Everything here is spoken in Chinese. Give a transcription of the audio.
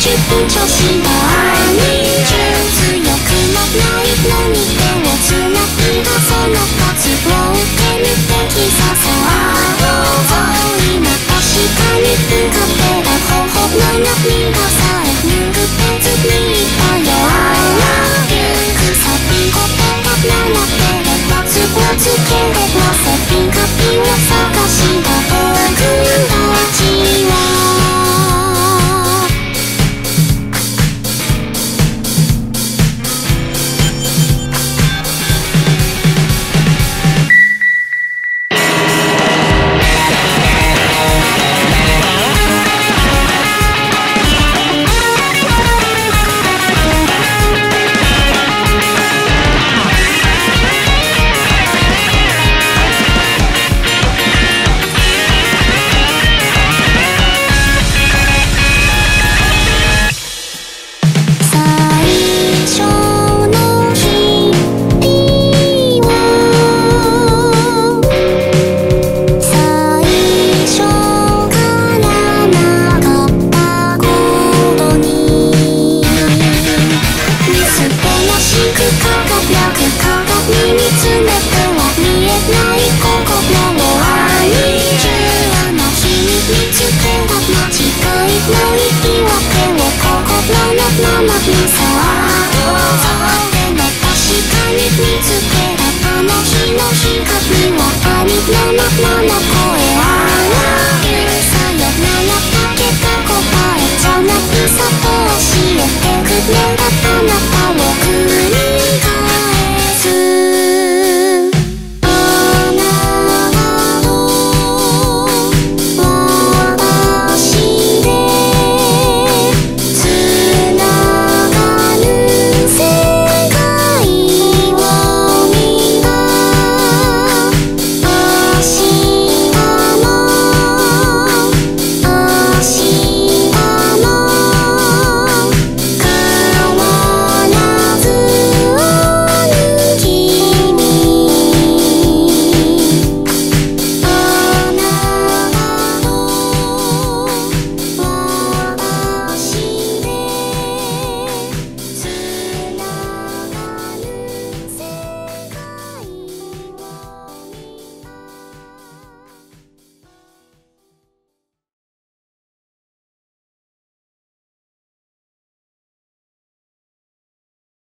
去不求心的爱。もう